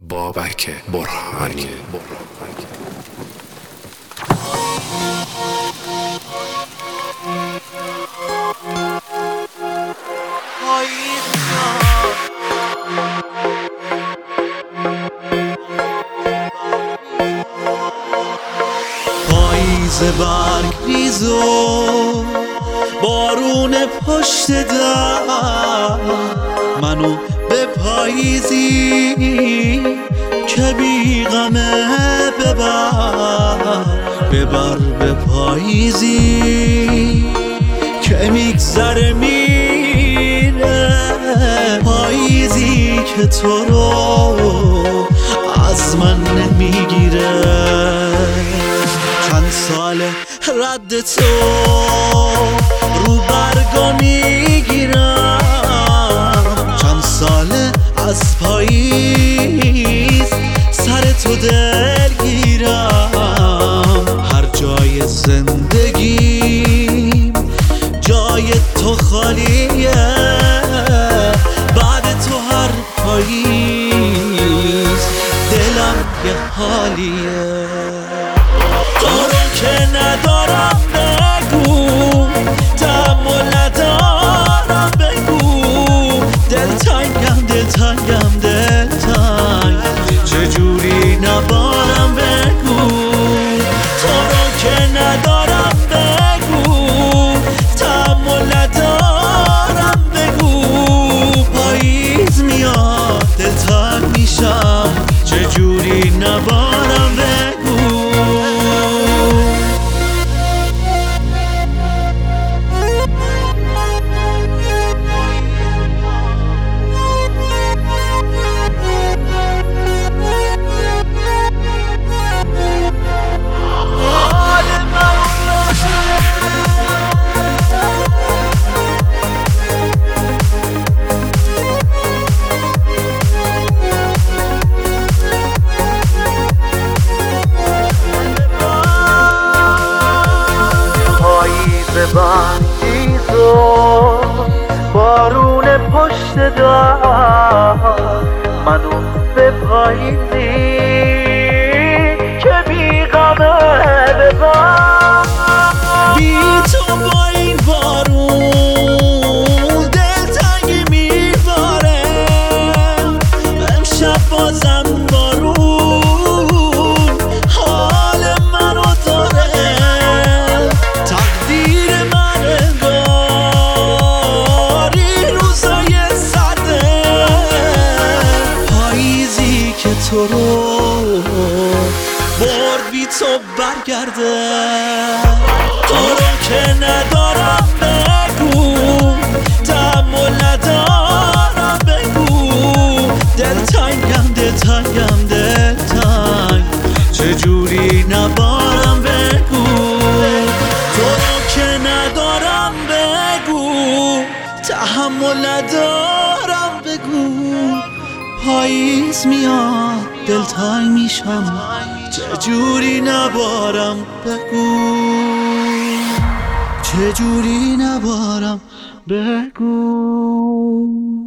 بابک برهانی پاییز برگ ریزو بارون پشت در. منو پاییزی که بیغمه ببر ببر به پاییزی که میگذره میره. پاییزی که تو رو از من نمی‌گیره. چند سال رد تو رو برگا رو که ندارم بگو تحمل ندارم بگو. دلتنگم دلتنگم دلتنگ چجوری نبارم بگو؟ رو که ندارم بگو تحمل ندارم بگو. پاییز میاد دلتنگ میشم. چجوری نبارم پاییز برگیز و بارون پشت در منو به پاییزی که بیغمه ببر بی تو با این امشب بازم تو رو برد بی تو برگرده. تو رو که ندارم بگو تحمل ندارم بگو. دلتنگم دلتنگم دلتنگ چجوری نبارم بگو؟ تو رو که ندارم بگو تحمل ندارم بگو. پاییز میاد دلتنگ میشم. چجوری نبارم بگو. چجوری نبارم بگو.